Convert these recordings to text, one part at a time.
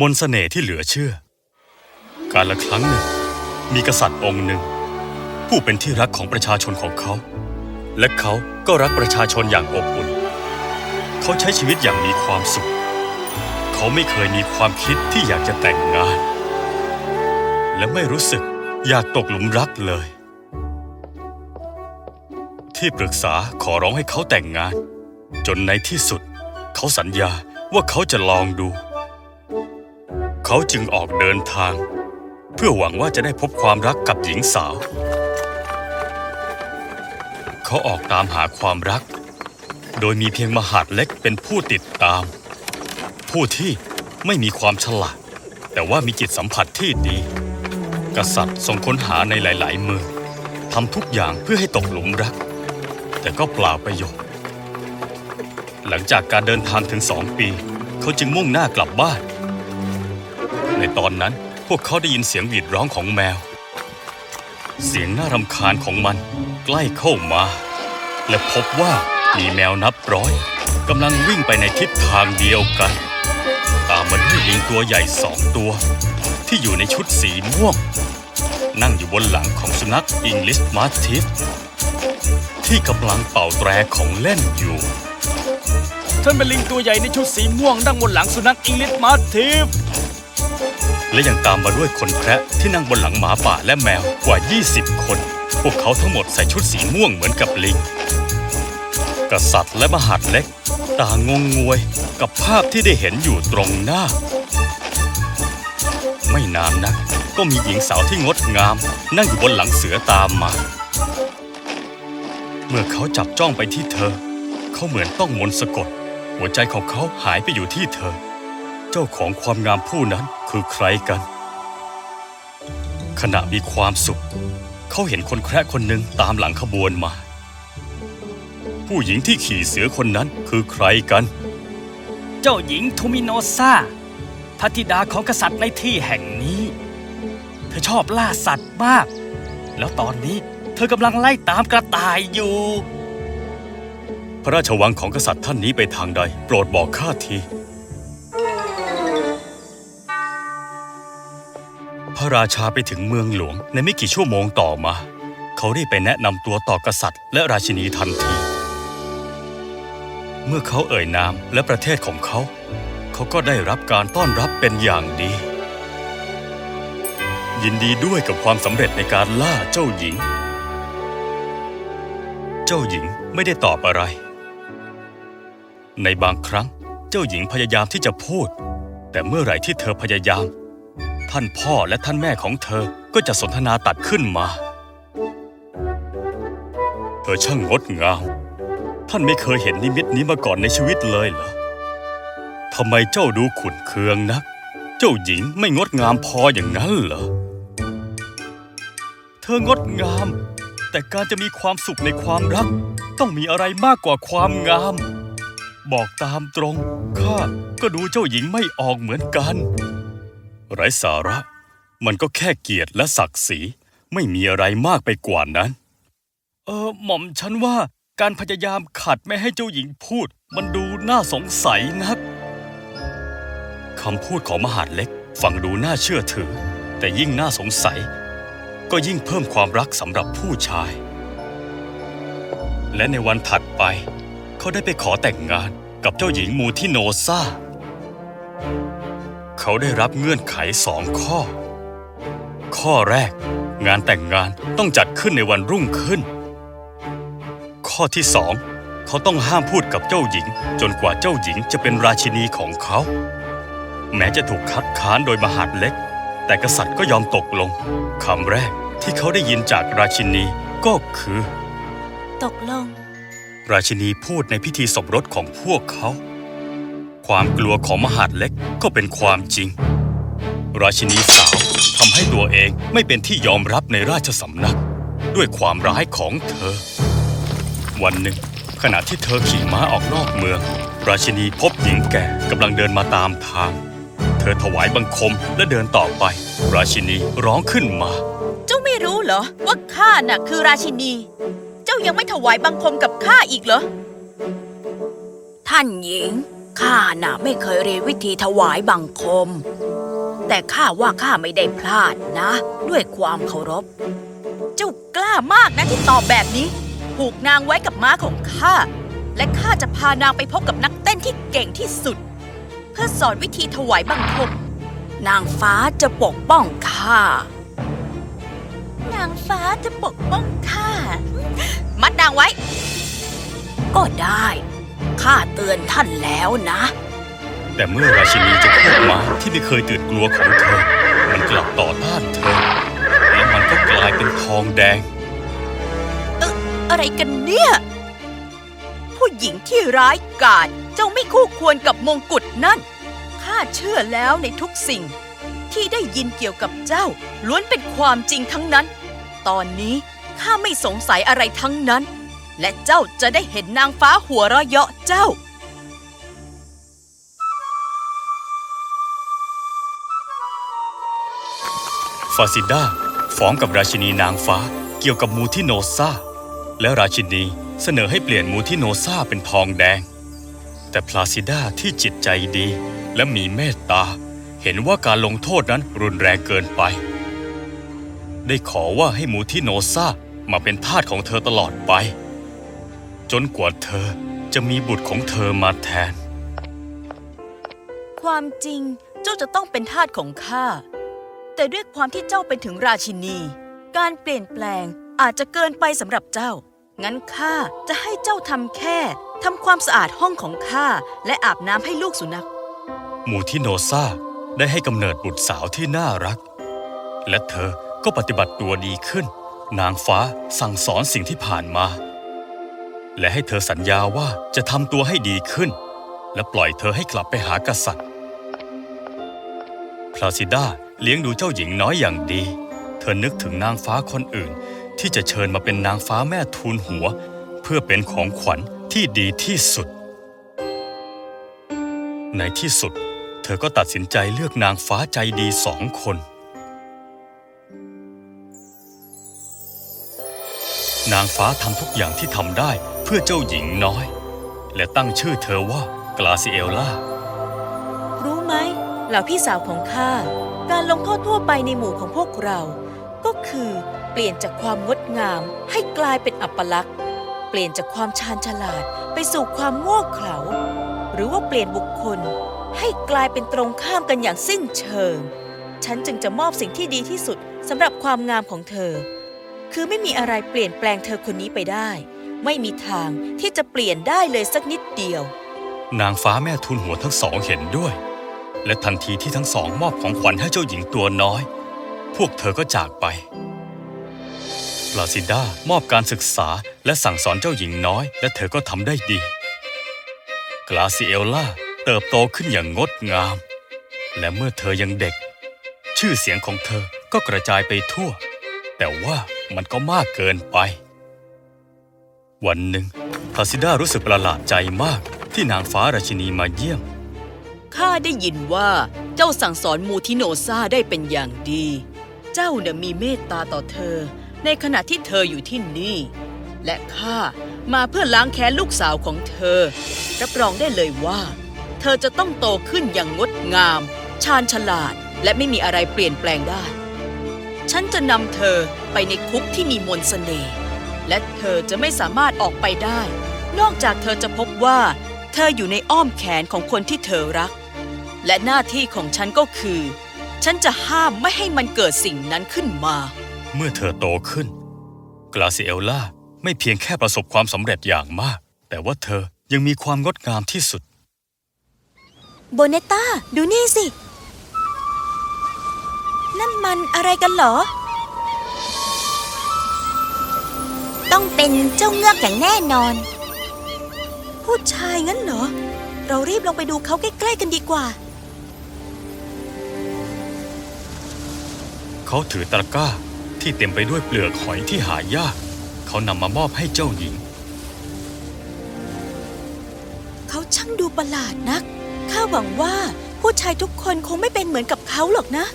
มนเสน่ห์ที่เหลือเชื่อ การละครั้งหนึ่ง มีกษัตริย์องค์หนึ่ง ผู้เป็นที่รักของประชาชนของเขา และเขาก็รักประชาชนอย่างอบอุ่น เขาใช้ชีวิตอย่างมีความสุข เขาไม่เคยมีความคิดที่อยากจะแต่งงาน และไม่รู้สึกอยากตกหลุมรักเลย ที่ปรึกษาขอร้องให้เขาแต่งงาน จนในที่สุด เขาสัญญาว่าเขาจะลองดู เขาจึงออกเดินทาง เพื่อหวังว่าจะได้พบความรักกับหญิงสาว เขาออกตามหาความรัก โดยมีเพียงมหาดเล็กเป็นผู้ติดตาม ผู้ที่ไม่มีความฉลาด แต่ว่ามีจิตสัมผัสที่ดี กษัตริย์ทรงค้นหาในหลาย ๆ เมืองทำทุกอย่างเพื่อให้ตกหลุมรัก แต่ก็เปล่าประโยชน์ หลังจากการเดินทางถึงสองปี เขาจึงมุ่งหน้ากลับบ้าน ในตอนนั้นพวกเขาได้ยินเสียงหวีดร้องของแมว เสียงน่ารำคาญของมันใกล้เข้ามา และพบว่ามีแมวนับร้อยกำลังวิ่งไปในทิศทางเดียวกัน ตามมาด้วยลิงตัวใหญ่สองตัว ที่อยู่ในชุดสีม่วง นั่งอยู่บนหลังของสุนัข English Mastiff ที่กำลังเป่าแตรของเล่นอยู่ฉันเป็นลิงตัวใหญ่ในชุดสีม่วงนั่งบนหลังสุนัข English Mastiff และยังตามมาด้วยคนแคระที่นั่งบนหลังหมาป่าและแมวกว่า 20 คน พวกเขาทั้งหมดใส่ชุดสีม่วงเหมือนกับลิง กษัตริย์และมหาดเล็ก ต่างงงงวยกับภาพที่ได้เห็นอยู่ตรงหน้า ไม่นานนักก็มีหญิงสาวที่งดงาม นั่งอยู่บนหลังเสือตามมา เมื่อเขาจับจ้องไปที่เธอ เขาเหมือนต้องมนต์สะกด หัวใจของเขาหายไปอยู่ที่เธอ เจ้าของความงามผู้นั้นคือใครกัน ขณะมีความสุข เขาเห็นคนแคระคนหนึ่งตามหลังขบวนมา ผู้หญิงที่ขี่เสือคนนั้นคือใครกัน เจ้าหญิงทูมิโนซาพระธิดาของกษัตริย์ในที่แห่งนี้ เธอชอบล่าสัตว์มาก แล้วตอนนี้ เธอกำลังไล่ตามกระต่ายอยู่ พระราชวังของกษัตริย์ท่านนี้ไปทางใด โปรดบอกข้าที พระราชาไปถึงเมืองหลวงในไม่กี่ชั่วโมงต่อมา เขาได้ไปแนะนำตัวต่อกษัตริย์ และราชินีทันที เมื่อเขาเอ่ยนามและประเทศของเขา เขาก็ได้รับการต้อนรับเป็นอย่างดียินดีด้วยกับความสำเร็จในการล่าเจ้าหญิง เจ้าหญิงไม่ได้ตอบอะไร ในบางครั้งเจ้าหญิงพยายามที่จะพูด แต่เมื่อไหร่ที่เธอพยายาม ท่านพ่อและท่านแม่ของเธอก็จะสนทนาตัดขึ้นมา เธอช่างงดงาม ท่านไม่เคยเห็นนิมิตนี้มาก่อนในชีวิตเลยเหรอทำไมเจ้าดูขุนเคืองนัก เจ้าหญิงไม่งดงามพออย่างนั้นเหรอ เธองดงาม แต่การจะมีความสุขในความรัก ต้องมีอะไรมากกว่าความงาม บอกตามตรง ข้าก็ดูเจ้าหญิงไม่ออกเหมือนกัน ไร้สาระ มันก็แค่เกียรติและศักดิ์ศรีไม่มีอะไรมากไปกว่านั้น เออหม่อมฉันว่าการพยายามขัดไม่ให้เจ้าหญิงพูด มันดูน่าสงสัยนักคำพูดของมหาดเล็กฟังดูน่าเชื่อถือ แต่ยิ่งน่าสงสัย ก็ยิ่งเพิ่มความรักสำหรับผู้ชาย และในวันถัดไป เขาได้ไปขอแต่งงานกับเจ้าหญิงมูทิโนซาเขาได้รับเงื่อนไขสองข้อ ข้อแรก งานแต่งงานต้องจัดขึ้นในวันรุ่งขึ้น ข้อที่สองเขาต้องห้ามพูดกับเจ้าหญิง จนกว่าเจ้าหญิงจะเป็นราชินีของเขา แม้จะถูกคัดค้านโดยมหาดเล็ก แต่กษัตริย์ก็ยอมตกลงคำแรก ที่เขาได้ยินจากราชินีก็คือ ตกลง ราชินีพูดในพิธีสมรสของพวกเขา ความกลัวของมหาดเล็กก็เป็นความจริง ราชินีสาวทำให้ตัวเองไม่เป็นที่ยอมรับในราชสำนัก ด้วยความร้ายของเธอ วันหนึ่ง ขณะที่เธอขี่ม้าออกนอกเมือง ราชินีพบหญิงแก่กำลังเดินมาตามทาง เธอถวายบังคมและเดินต่อไป ราชินีร้องขึ้นมา เจ้าไม่รู้เหรอ ว่าข้าน่ะคือราชินี เจ้าายังไม่ถวายบังคมกับข้าอีกเหรอ ท่านหญิง ข้าน่ะไม่เคยเรียนวิธีถวายบังคม แต่ข้าว่าข้าไม่ได้พลาดนะ ด้วยความเคารพ เจ้ากล้ามากนะที่ตอบแบบนี้ ผูกนางไว้กับม้าของข้า และข้าจะพานางไปพบกับนักเต้นที่เก่งที่สุด เพื่อสอนวิธีถวายบังคม นางฟ้าจะปกป้องข้านางฟ้าจะปกป้องข้า มัดนางไว้ ก็ได้ ข้าเตือนท่านแล้วนะ แต่เมื่อราชินีจะควบม้าที่ไม่เคยตื่นกลัวของเธอ มันกลับต่อต้านเธอ และมันก็กลายเป็นทองแดงอะไรกันเนี่ย ผู้หญิงที่ร้ายกาจเจ้าไม่คู่ควรกับมงกุฎนั่น ข้าเชื่อแล้วในทุกสิ่งที่ได้ยินเกี่ยวกับเจ้าล้วนเป็นความจริงทั้งนั้น ตอนนี้ข้าไม่สงสัยอะไรทั้งนั้น และเจ้าจะได้เห็นนางฟ้าหัวเราะเยาะเจ้า ฟาซิด้าฟ้องกับราชินีนางฟ้าเกี่ยวกับมูทิโนซาและราชินีเสนอให้เปลี่ยนมูทิโนซาเป็นทองแดง แต่พลาซิด้าที่จิตใจดีและมีเมตตา เห็นว่าการลงโทษนั้นรุนแรงเกินไป ได้ขอว่าให้มูทิโนซามาเป็นทาสของเธอตลอดไป จนกว่าเธอจะมีบุตรของเธอมาแทน ความจริงเจ้าจะต้องเป็นทาสของข้า แต่ด้วยความที่เจ้าเป็นถึงราชินี การเปลี่ยนแปลงอาจจะเกินไปสำหรับเจ้า งั้นข้าจะให้เจ้าทำแค่ทำความสะอาดห้องของข้าและอาบน้ำให้ลูกสุนัขมูทิโนซาได้ให้กำเนิดบุตรสาวที่น่ารัก และเธอ ก็ปฏิบัติตัวดีขึ้น นางฟ้าสั่งสอนสิ่งที่ผ่านมา และให้เธอสัญญาว่าจะทำตัวให้ดีขึ้น และปล่อยเธอให้กลับไปหากษัตริย์พลาซิด้าเลี้ยงดูเจ้าหญิงน้อยอย่างดี เธอนึกถึงนางฟ้าคนอื่น ที่จะเชิญมาเป็นนางฟ้าแม่ทูลหัว เพื่อเป็นของขวัญที่ดีที่สุด ในที่สุด เธอก็ตัดสินใจเลือกนางฟ้าใจดีสองคน นางฟ้าทำทุกอย่างที่ทำได้เพื่อเจ้าหญิงน้อย และตั้งชื่อเธอว่ากลาซิเอลล่า รู้ไหมเหล่าพี่สาวของข้า การลงโทษทั่วไปในหมู่ของพวกเรา ก็คือเปลี่ยนจากความงดงามให้กลายเป็นอัปลักษณ์ เปลี่ยนจากความชาญฉลาดไปสู่ความโง่เขลา หรือว่าเปลี่ยนบุคคล ให้กลายเป็นตรงข้ามกันอย่างสิ้นเชิง ฉันจึงจะมอบสิ่งที่ดีที่สุดสำหรับความงามของเธอ คือไม่มีอะไรเปลี่ยนแปลงเธอคนนี้ไปได้ ไม่มีทางที่จะเปลี่ยนได้เลยสักนิดเดียว นางฟ้าแม่ทุนหัวทั้งสองเห็นด้วย และทันทีที่ทั้งสองมอบของขวัญให้เจ้าหญิงตัวน้อย พวกเธอก็จากไปปลาซิด้ามอบการศึกษาและสั่งสอนเจ้าหญิงน้อย และเธอก็ทำได้ดีกลาซิเอลล่าเติบโตขึ้นอย่างงดงาม และเมื่อเธอยังเด็ก ชื่อเสียงของเธอก็กระจายไปทั่ว แต่ว่า มันก็มากเกินไป วันหนึ่งพลาซิด้ารู้สึกประหลาดใจมากที่นางฟ้าราชินีมาเยี่ยม ข้าได้ยินว่าเจ้าสั่งสอนมูทิโนซาได้เป็นอย่างดี เจ้าเนี่ยมีเมตตาต่อเธอ ในขณะที่เธออยู่ที่นี่ และข้ามาเพื่อล้างแค้นลูกสาวของเธอ รับรองได้เลยว่า เธอจะต้องโตขึ้นอย่างงดงาม ชาญฉลาด และไม่มีอะไรเปลี่ยนแปลงได้ ฉันจะนำเธอไปในคุกที่มีมนสเสน่ห์และเธอจะไม่สามารถออกไปได้ นอกจากเธอจะพบว่า เธออยู่ในอ้อมแขนของคนที่เธอรัก และหน้าที่ของฉันก็คือ ฉันจะห้ามไม่ให้มันเกิดสิ่งนั้นขึ้นมา เมื่อเธอโตขึ้น กลาซิเอลล่าไม่เพียงแค่ประสบความสำเร็จอย่างมาก แต่ว่าเธอยังมีความงดงามที่สุด โบเนต้า ดูนี่สินั่น มันอะไรกันเหรอ ต้องเป็นเจ้าเงือกอย่างแน่นอน ผู้ชายงั้นเหรอ เรารีบลงไปดูเขาใกล้ๆกันดีกว่า เขาถือตะกร้าที่เต็มไปด้วยเปลือกหอยที่หายาก เขานำมามอบให้เจ้าหญิง เขาช่างดูประหลาดนัก ข้าหวังว่าผู้ชายทุกคนคงไม่เป็นเหมือนกับเขาหรอกนะ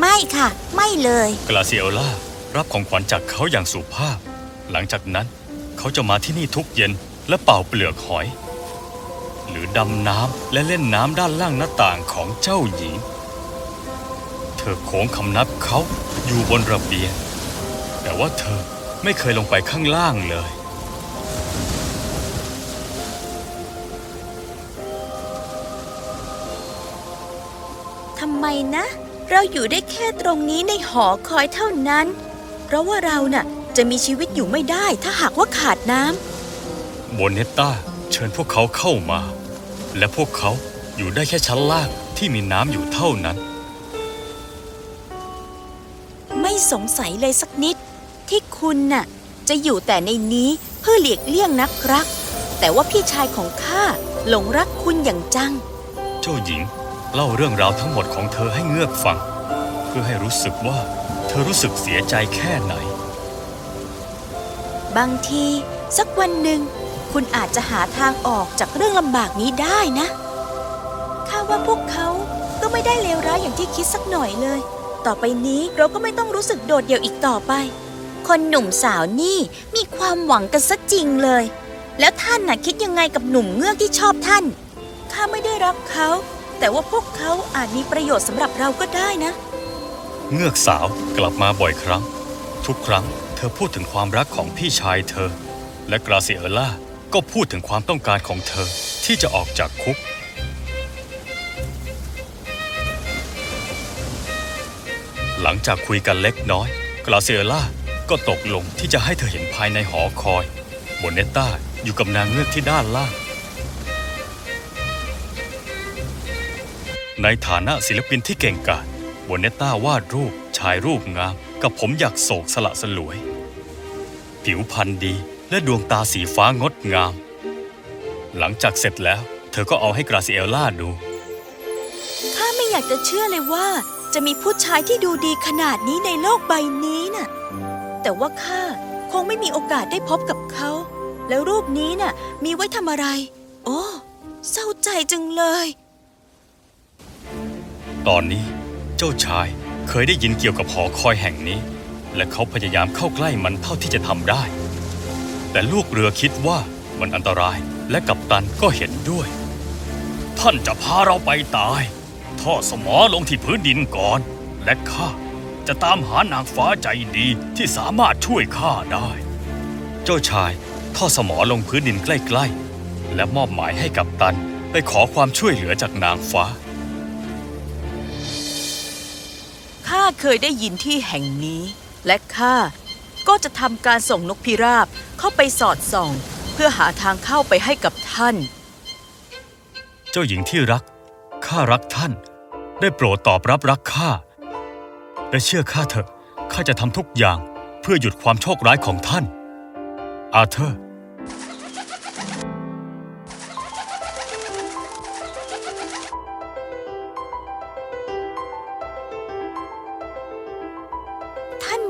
ไม่ค่ะ ไม่เลย กลาซิเอลล่ารับของขวัญจากเขาอย่างสุภาพ หลังจากนั้นเขาจะมาที่นี่ทุกเย็นและเป่าเปลือกหอย หรือดำน้ำและเล่นน้ำด้านล่างหน้าต่างของเจ้าหญิง เธอโค้งคำนับเขาอยู่บนระเบียง แต่ว่าเธอไม่เคยลงไปข้างล่างเลยทำไมนะ เราอยู่ได้แค่ตรงนี้ในหอคอยเท่านั้น เพราะว่าเราน่ะจะมีชีวิตอยู่ไม่ได้ถ้าหากว่าขาดน้ำโบเนตต้าเชิญพวกเขาเข้ามา และพวกเขาอยู่ได้แค่ชั้นล่างที่มีน้ำอยู่เท่านั้น ไม่สงสัยเลยสักนิด ที่คุณน่ะ จะอยู่แต่ในนี้เพื่อหลีกเลี่ยงนักรัก แต่ว่าพี่ชายของข้าหลงรักคุณอย่างจัง เจ้าหญิง เล่าเรื่องราวทั้งหมดของเธอให้เงือกฟัง เพื่อให้รู้สึกว่าเธอรู้สึกเสียใจแค่ไหน บางที สักวันหนึ่ง คุณอาจจะหาทางออกจากเรื่องลำบากนี้ได้นะข้าว่าพวกเขาก็ไม่ได้เลวร้ายอย่างที่คิดสักหน่อยเลย ต่อไปนี้เราก็ไม่ต้องรู้สึกโดดเดี่ยวอีกต่อไป คนหนุ่มสาวนี่มีความหวังกันซะจริงเลย แล้วท่านน่ะคิดยังไงกับหนุ่มเงือกที่ชอบท่านข้าไม่ได้รักเขา แต่ว่าพวกเขาอาจมีประโยชน์สำหรับเราก็ได้นะ เงือกสาวกลับมาบ่อยครั้ง ทุกครั้งเธอพูดถึงความรักของพี่ชายเธอ และกราเซียเอล่าก็พูดถึงความต้องการของเธอที่จะออกจากคุก หลังจากคุยกันเล็กน้อย กราเซียล่าก็ตกลงที่จะให้เธอเห็นภายในหอคอยโบเนตต้าอยู่กับนางเงือกที่ด้านล่าง ในฐานะศิลปินที่เก่งกาจโบเนตต้าวาดรูปชายรูปงาม กับผมอยากโศกสละสลวย ผิวพรรณดีและดวงตาสีฟ้างดงาม หลังจากเสร็จแล้ว เธอก็เอาให้กราเซียล่าดู ข้าไม่อยากจะเชื่อเลยว่า จะมีผู้ชายที่ดูดีขนาดนี้ในโลกใบนี้น่ะ แต่ว่าข้าคงไม่มีโอกาสได้พบกับเขา แล้วรูปนี้น่ะ มีไว้ทำอะไร โอ้ เศร้าใจจังเลย ตอนนี้เจ้าชายเคยได้ยินเกี่ยวกับหอคอยแห่งนี้ และเขาพยายามเข้าใกล้มันเท่าที่จะทำได้ แต่ลูกเรือคิดว่ามันอันตรายและกัปตันก็เห็นด้วย ท่านจะพาเราไปตาย ท่อสมอลงที่พื้นดินก่อน และข้าจะตามหานางฟ้าใจดีที่สามารถช่วยข้าได้ เจ้าชายท่อสมอลงพื้นดินใกล้ๆ และมอบหมายให้กัปตันไปขอความช่วยเหลือจากนางฟ้า ข้าเคยได้ยินที่แห่งนี้ และข้าก็จะทำการส่งนกพิราบเข้าไปสอดส่อง เพื่อหาทางเข้าไปให้กับท่าน เจ้าหญิงที่รัก ข้ารักท่าน ได้โปรดตอบรับรักข้า และเชื่อข้าเถอะ ข้าจะทำทุกอย่างเพื่อหยุดความโชคร้ายของท่าน อาเธอร์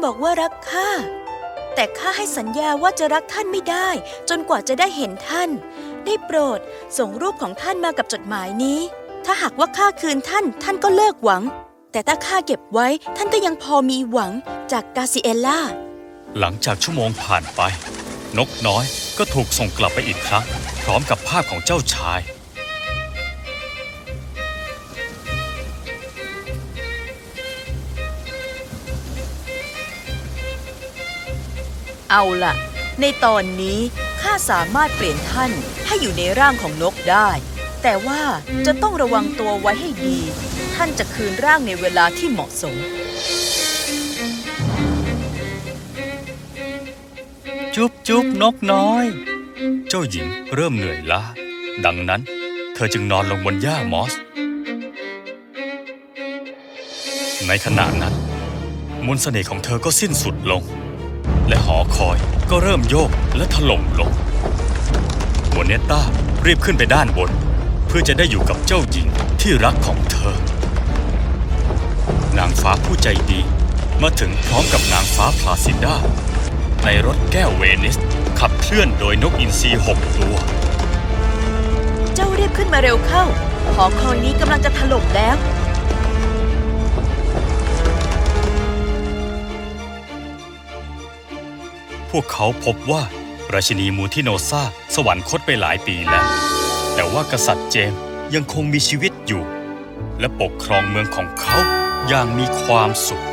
บอกว่ารักข้า แต่ข้าให้สัญญาว่าจะรักท่านไม่ได้ จนกว่าจะได้เห็นท่าน ได้โปรดส่งรูปของท่านมากับจดหมายนี้ ถ้าหากว่าข้าคืนท่าน ท่านก็เลิกหวัง แต่ถ้าข้าเก็บไว้ท่านก็ยังพอมีหวังจากกาซิเอล่า หลังจากชั่วโมงผ่านไป นกน้อยก็ถูกส่งกลับไปอีกครั้ง พร้อมกับภาพของเจ้าชาย เอาล่ะในตอนนี้ข้าสามารถเปลี่ยนท่านให้อยู่ในร่างของนกได้ แต่ว่าจะต้องระวังตัวไว้ให้ดี ท่านจะคืนร่างในเวลาที่เหมาะสม จุ๊บจุ๊บนกน้อย เจ้าหญิงเริ่มเหนื่อยล้าดังนั้น เธอจึงนอนลงบนหญ้ามอส ในขณะนั้น มนต์เสน่ห์ของเธอก็สิ้นสุดลง และหอคอยก็เริ่มโยกและถล่มลงโมเนต้ารีบขึ้นไปด้านบน เพื่อจะได้อยู่กับเจ้าหญิงที่รักของเธอ นางฟ้าผู้ใจดีมาถึงพร้อมกับนางฟ้าพลาซิด้าในรถแก้วเวนิส ขับเคลื่อนโดยนกอินทรีหกตัว เจ้ารีบขึ้นมาเร็วเข้า หอคอยนี้กำลังจะถล่มแล้ว พวกเขาพบว่าราชินีมูทิโนซาสวรรคตไปหลายปีแล้ว แต่ว่ากษัตริย์เจมยังคงมีชีวิตอยู่ และปกครองเมืองของเขาอย่างมีความสุข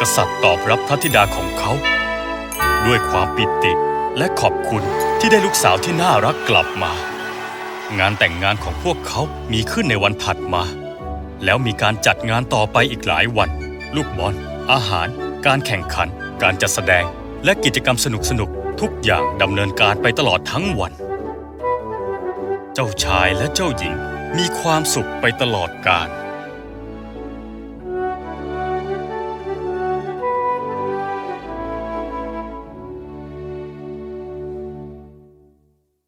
กษัตริย์ตอบรับพระธิดาของเขา ด้วยความปิติและขอบคุณที่ได้ลูกสาวที่น่ารักกลับมา งานแต่งงานของพวกเขามีขึ้นในวันถัดมา แล้วมีการจัดงานต่อไปอีกหลายวัน ลูกบอลอาหาร การแข่งขัน การจัดแสดงและกิจกรรมสนุกสนุกทุกอย่างดำเนินการไปตลอดทั้งวัน เจ้าชายและเจ้าหญิงมีความสุขไปตลอดกาล